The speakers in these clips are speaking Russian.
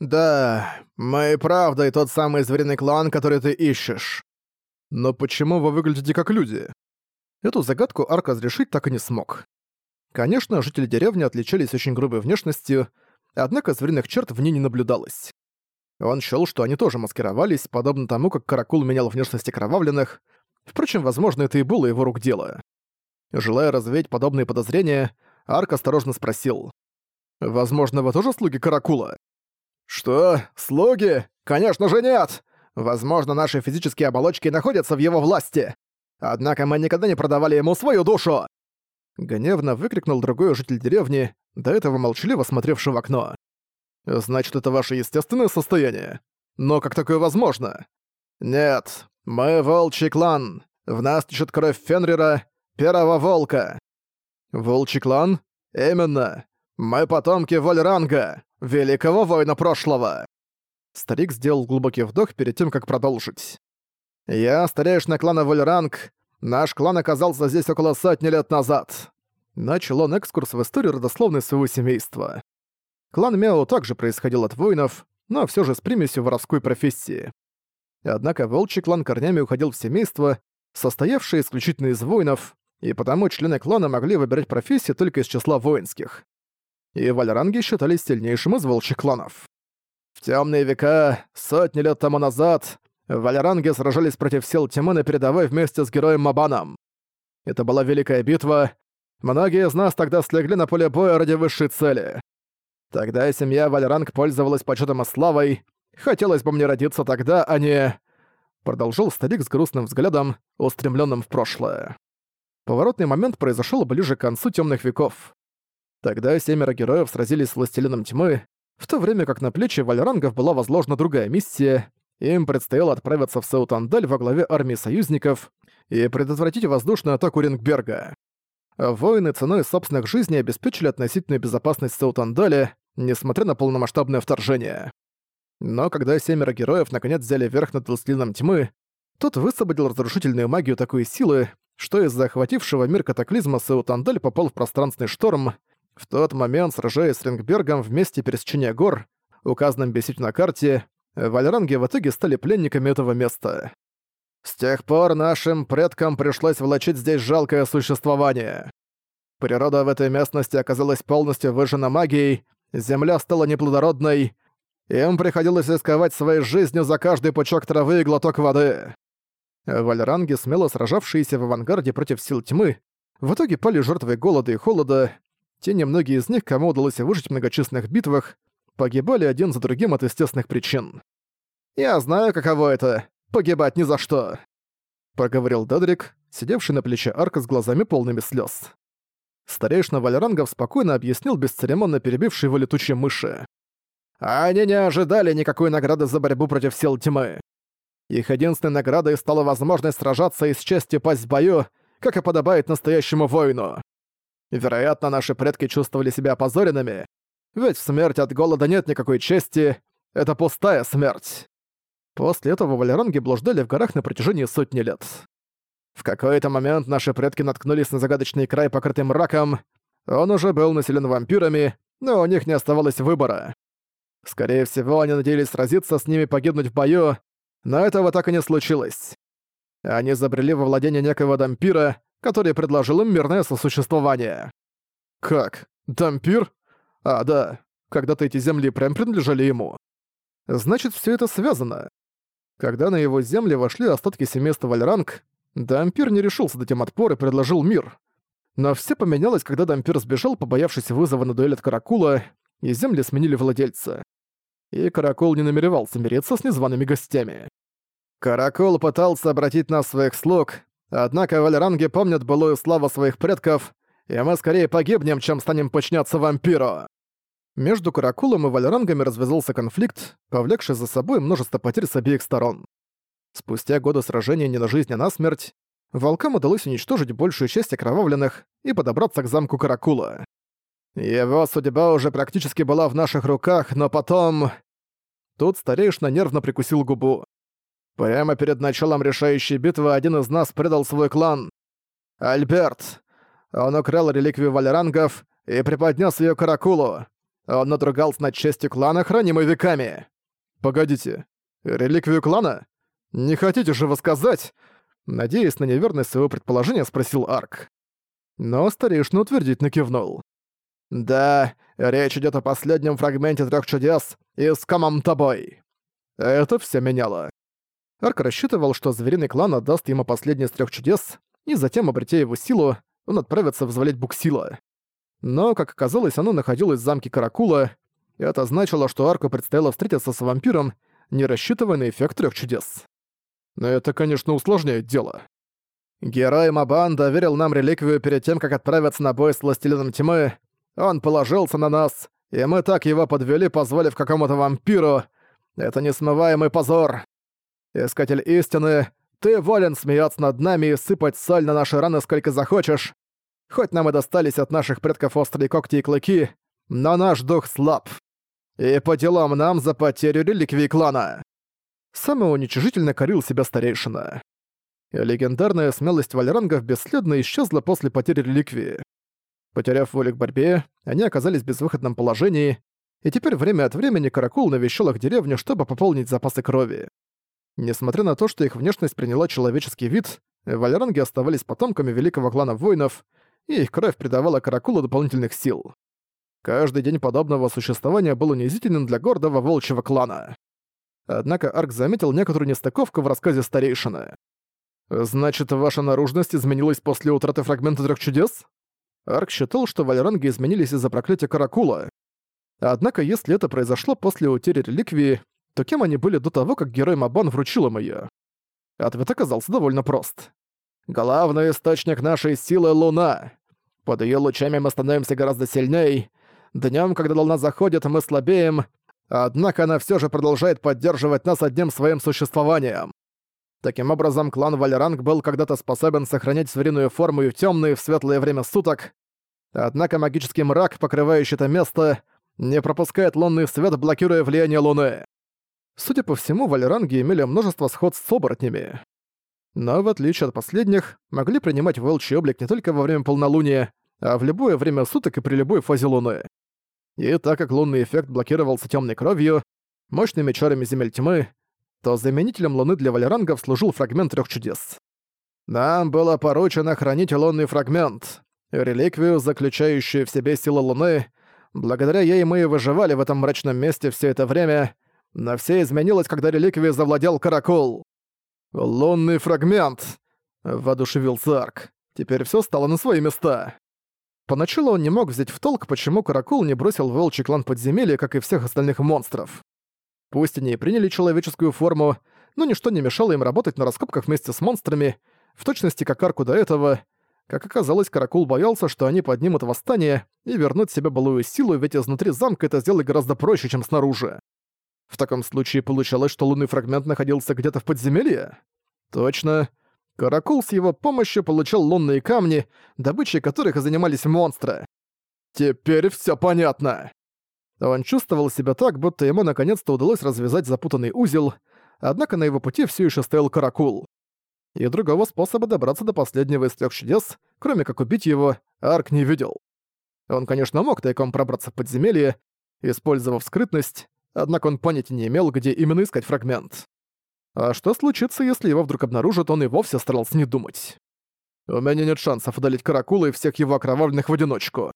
«Да, мы и правда и тот самый звериный клан, который ты ищешь. Но почему вы выглядите как люди?» Эту загадку Арк разрешить так и не смог. Конечно, жители деревни отличались очень грубой внешностью, однако звериных черт в ней не наблюдалось. Он счёл, что они тоже маскировались, подобно тому, как Каракул менял внешность окровавленных. Впрочем, возможно, это и было его рук дело. Желая развеять подобные подозрения, Арк осторожно спросил. «Возможно, вы тоже слуги Каракула?» «Что? Слуги? Конечно же нет! Возможно, наши физические оболочки находятся в его власти. Однако мы никогда не продавали ему свою душу!» Гневно выкрикнул другой житель деревни, до этого молчаливо смотревший в окно. «Значит, это ваше естественное состояние? Но как такое возможно?» «Нет, мы волчий клан. В нас течет кровь Фенрира, первого волка». «Волчий клан? Именно. Мы потомки Вольранга, великого воина прошлого». Старик сделал глубокий вдох перед тем, как продолжить. «Я старейшина клана Вольранг. Наш клан оказался здесь около сотни лет назад». Начал он экскурс в историю родословной своего семейства. Клан Мяо также происходил от воинов, но все же с примесью воровской профессии. Однако волчий клан корнями уходил в семейство, состоявшее исключительно из воинов, и потому члены клана могли выбирать профессии только из числа воинских. И вальранги считались сильнейшим из волчьих кланов. В темные века, сотни лет тому назад, вальранги сражались против сил тьмы на передовой вместе с героем Мабаном. Это была великая битва. Многие из нас тогда слегли на поле боя ради высшей цели. Тогда семья Вальранг пользовалась почетом и славой. Хотелось бы мне родиться тогда, а не... Продолжил старик с грустным взглядом, устремленным в прошлое. Поворотный момент произошел ближе к концу темных веков. Тогда семеро героев сразились с Властелином Тьмы, в то время как на плечи Вальрангов была возложена другая миссия, им предстояло отправиться в Саутандаль во главе армии союзников и предотвратить воздушную атаку Рингберга. Воины ценой собственных жизней обеспечили относительную безопасность Саутандаля, несмотря на полномасштабное вторжение. Но когда семеро героев наконец взяли верх над Властелином Тьмы, тот высвободил разрушительную магию такой силы, что из-за охватившего мир катаклизма Саутандаль попал в пространственный шторм. В тот момент, сражаясь с Рингбергом в месте пересечения гор, указанном бесить на карте, Вальранги в итоге стали пленниками этого места. С тех пор нашим предкам пришлось влачить здесь жалкое существование. Природа в этой местности оказалась полностью выжжена магией, земля стала неплодородной, им приходилось рисковать своей жизнью за каждый пучок травы и глоток воды. Вальранги, смело сражавшиеся в авангарде против сил тьмы, в итоге пали жертвой голода и холода. Те немногие из них, кому удалось выжить в многочисленных битвах, погибали один за другим от естественных причин. «Я знаю, каково это — погибать ни за что», — проговорил Дедрик, сидевший на плече Арка с глазами полными слез. Старейшина Вальрангов спокойно объяснил бесцеремонно перебивший его летучие мыши. «Они не ожидали никакой награды за борьбу против сил тьмы. Их единственной наградой стала возможность сражаться и с честью пасть в бою, как и подобает настоящему воину. Вероятно, наши предки чувствовали себя опозоренными, ведь в смерти от голода нет никакой чести, это пустая смерть. После этого валеранги блуждали в горах на протяжении сотни лет. В какой-то момент наши предки наткнулись на загадочный край, покрытый мраком. Он уже был населен вампирами, но у них не оставалось выбора. Скорее всего, они надеялись сразиться с ними погибнуть в бою, но этого так и не случилось. Они забрели во владение некого дампира, который предложил им мирное сосуществование. Как? Дампир? А, да. Когда-то эти земли прям принадлежали ему. Значит, все это связано. Когда на его земли вошли остатки семейства Вальранг, Дампир не решился дать им отпор и предложил мир. Но все поменялось, когда Дампир сбежал, побоявшись вызова на дуэль от Каракула, и земли сменили владельца и Каракул не намеревался мириться с незваными гостями. Каракул пытался обратить нас в своих слуг, однако вальранги помнят былую славу своих предков, и мы скорее погибнем, чем станем подчиняться вампиру. Между Каракулом и вальрангами развязался конфликт, повлекший за собой множество потерь с обеих сторон. Спустя годы сражения не на жизнь, а на смерть, волкам удалось уничтожить большую часть окровавленных и подобраться к замку Каракула. Его судьба уже практически была в наших руках, но потом... Тут старейшина нервно прикусил губу. Прямо перед началом решающей битвы один из нас предал свой клан. Альберт. Он украл реликвию валерангов и преподнес ее Каракулу. Он надругался над честью клана, хранимой веками. Погодите, реликвию клана? Не хотите же вы сказать? Надеясь на неверность своего предположения, спросил Арк. Но старейшина утвердительно кивнул. «Да, речь идет о последнем фрагменте трех чудес и с камом тобой». Это все меняло. Арк рассчитывал, что звериный клан отдаст ему последний из трех чудес, и затем, обретя его силу, он отправится взвалить Буксила. Но, как оказалось, оно находилось в замке Каракула, и это значило, что Арку предстояло встретиться с вампиром, не рассчитывая на эффект трех чудес. Но это, конечно, усложняет дело. Герой Мабан доверил нам реликвию перед тем, как отправиться на бой с Властелином Тьмы. Он положился на нас, и мы так его подвели, позволив какому-то вампиру. Это несмываемый позор. Искатель истины, ты волен смеяться над нами и сыпать соль на наши раны сколько захочешь. Хоть нам и достались от наших предков острые когти и клыки, но наш дух слаб. И по делам нам за потерю реликвии клана. Самоуничижительно корил себя старейшина. Легендарная смелость вальрангов бесследно исчезла после потери реликвии. Потеряв волю к борьбе, они оказались в безвыходном положении, и теперь время от времени Каракул навещал их деревню, чтобы пополнить запасы крови. Несмотря на то, что их внешность приняла человеческий вид, вальранги оставались потомками великого клана воинов, и их кровь придавала Каракулу дополнительных сил. Каждый день подобного существования был унизительным для гордого волчьего клана. Однако Арк заметил некоторую нестыковку в рассказе старейшины. «Значит, ваша наружность изменилась после утраты фрагмента трех чудес?» Арк считал, что вальранги изменились из-за проклятия Каракула. Однако, если это произошло после утери реликвии, то кем они были до того, как герой Мабан вручил им её? Ответ оказался довольно прост. «Главный источник нашей силы — Луна. Под её лучами мы становимся гораздо сильней. Днём, когда Луна заходит, мы слабеем, однако она всё же продолжает поддерживать нас одним своим существованием. Таким образом, клан Валеранг был когда-то способен сохранять звериную форму и в тёмное и в светлое время суток, однако магический мрак, покрывающий это место, не пропускает лунный свет, блокируя влияние Луны. Судя по всему, валеранги имели множество сходств с оборотнями. Но, в отличие от последних, могли принимать волчий облик не только во время полнолуния, а в любое время суток и при любой фазе Луны. И так как лунный эффект блокировался темной кровью, мощными чарами земель тьмы, то заменителем Луны для валерангов служил фрагмент трех чудес. Нам было поручено хранить лунный фрагмент, реликвию, заключающую в себе силу Луны. Благодаря ей мы и выживали в этом мрачном месте все это время, но все изменилось, когда реликвией завладел Каракул. «Лунный фрагмент!» — воодушевился Арк. Теперь все стало на свои места. Поначалу он не мог взять в толк, почему Каракул не бросил волчий клан подземелья, как и всех остальных монстров. Пусть они и приняли человеческую форму, но ничто не мешало им работать на раскопках вместе с монстрами, в точности как Арку до этого. Как оказалось, Каракул боялся, что они поднимут восстание и вернут себе былую силу, ведь изнутри замка это сделать гораздо проще, чем снаружи. В таком случае получалось, что лунный фрагмент находился где-то в подземелье? Точно. Каракул с его помощью получил лунные камни, добычей которых и занимались монстры. Теперь все понятно. Он чувствовал себя так, будто ему наконец-то удалось развязать запутанный узел, однако на его пути все еще стоял каракул. И другого способа добраться до последнего из трех чудес, кроме как убить его, Арк не видел. Он, конечно, мог тайком пробраться в подземелье, использовав скрытность, однако он понятия не имел, где именно искать фрагмент. А что случится, если его вдруг обнаружат, он и вовсе старался не думать. У меня нет шансов одолеть Каракула и всех его окровавленных в одиночку.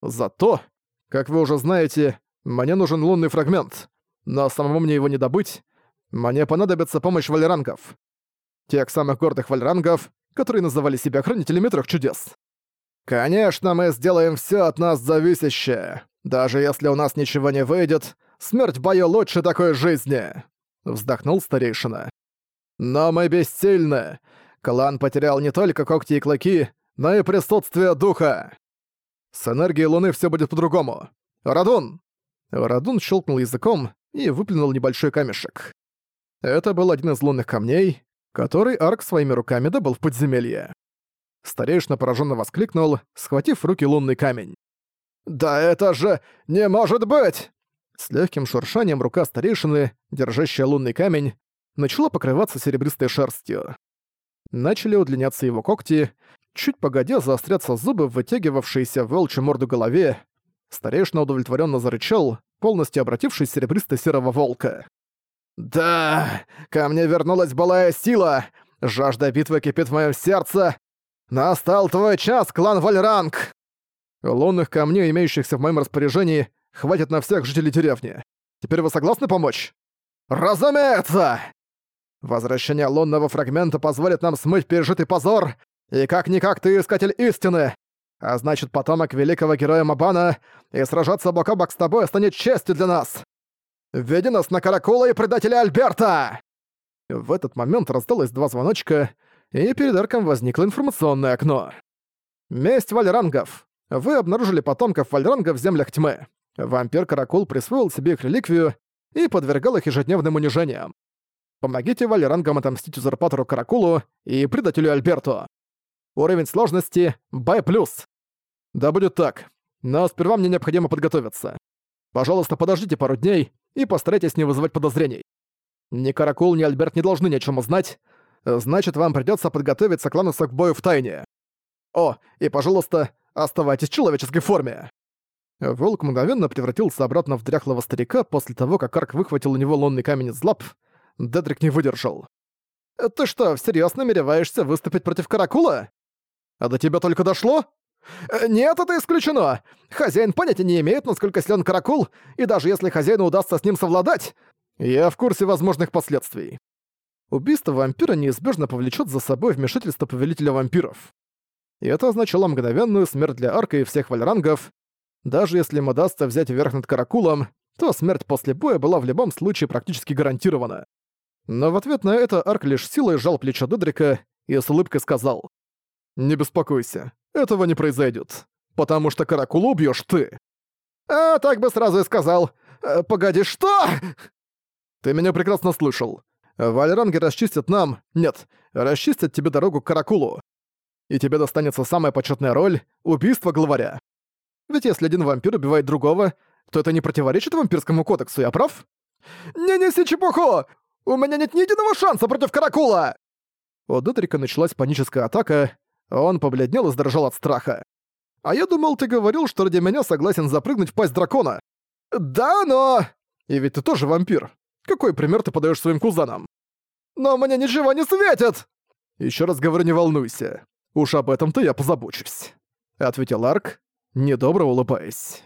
Зато как вы уже знаете, мне нужен лунный фрагмент, но самому мне его не добыть. Мне понадобится помощь валерангов. Тех самых гордых валерангов, которые называли себя хранителями трех чудес. Конечно, мы сделаем все от нас зависящее. Даже если у нас ничего не выйдет, смерть бою лучше такой жизни. Вздохнул старейшина. Но мы бессильны. Клан потерял не только когти и клыки, но и присутствие духа. С энергией Луны все будет по-другому. Радун!» Радун щелкнул языком и выплюнул небольшой камешек. Это был один из лунных камней, который Арк своими руками добыл в подземелье. Старейшина пораженно воскликнул, схватив в руки лунный камень. «Да это же не может быть!» С легким шуршанием рука старейшины, держащая лунный камень, начала покрываться серебристой шерстью. Начали удлиняться его когти, чуть погодя заострятся зубы, вытягивавшиеся в волчью морду голове. Старейшина удовлетворенно зарычал, полностью обратившись серебристо-серого волка. «Да, ко мне вернулась былая сила! Жажда битвы кипит в моем сердце! Настал твой час, клан Вальранг!» Лунных камней, имеющихся в моем распоряжении, хватит на всех жителей деревни. Теперь вы согласны помочь? Разумеется! Возвращение лунного фрагмента позволит нам смыть пережитый позор, и как-никак ты искатель истины, а значит, потомок великого героя Мабана, и сражаться бок о бок с тобой станет честью для нас. Веди нас на Каракула и предателя Альберта!» В этот момент раздалось два звоночка, и перед Арком возникло информационное окно. «Месть вальрангов. Вы обнаружили потомков вальрангов в землях тьмы. Вампир Каракул присвоил себе их реликвию и подвергал их ежедневным унижениям. Помогите вальрангам отомстить узурпатору Каракулу и предателю Альберту. Уровень сложности B+. Да будет так. Но сперва мне необходимо подготовиться. Пожалуйста, подождите пару дней и постарайтесь не вызывать подозрений. Ни Каракул, ни Альберт не должны ни о чем узнать. Значит, вам придется подготовиться к ланусу к бою в тайне. О, и, пожалуйста, оставайтесь в человеческой форме. Волк мгновенно превратился обратно в дряхлого старика после того, как Арк выхватил у него лунный камень из лап. Дедрик не выдержал. «Ты что, всерьёз намереваешься выступить против Каракула?» А до тебя только дошло? Э, нет, это исключено. Хозяин понятия не имеет, насколько силен каракул, и даже если хозяину удастся с ним совладать, я в курсе возможных последствий. Убийство вампира неизбежно повлечет за собой вмешательство повелителя вампиров. И это означало мгновенную смерть для Арка и всех вальрангов. Даже если им удастся взять верх над Каракулом, то смерть после боя была в любом случае практически гарантирована. Но в ответ на это Арк лишь силой сжал плечо Дедрика и с улыбкой сказал. «Не беспокойся, этого не произойдет, потому что Каракулу убьёшь ты». «А, так бы сразу и сказал. Э, погоди, что?» «Ты меня прекрасно слышал. Вальранги расчистят нам... Нет, расчистят тебе дорогу к Каракулу. И тебе достанется самая почетная роль — убийство главаря. Ведь если один вампир убивает другого, то это не противоречит вампирскому кодексу, я прав? «Не неси чепуху! У меня нет ни единого шанса против Каракула!» У Дедрика началась паническая атака, он побледнел и задрожал от страха. «А я думал, ты говорил, что ради меня согласен запрыгнуть в пасть дракона». «Да, но...» «И ведь ты тоже вампир. Какой пример ты подаешь своим кузанам?» «Но мне ничего не светит!» Еще раз говорю, не волнуйся. Уж об этом-то я позабочусь», — ответил Арк, недобро улыбаясь.